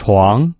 床。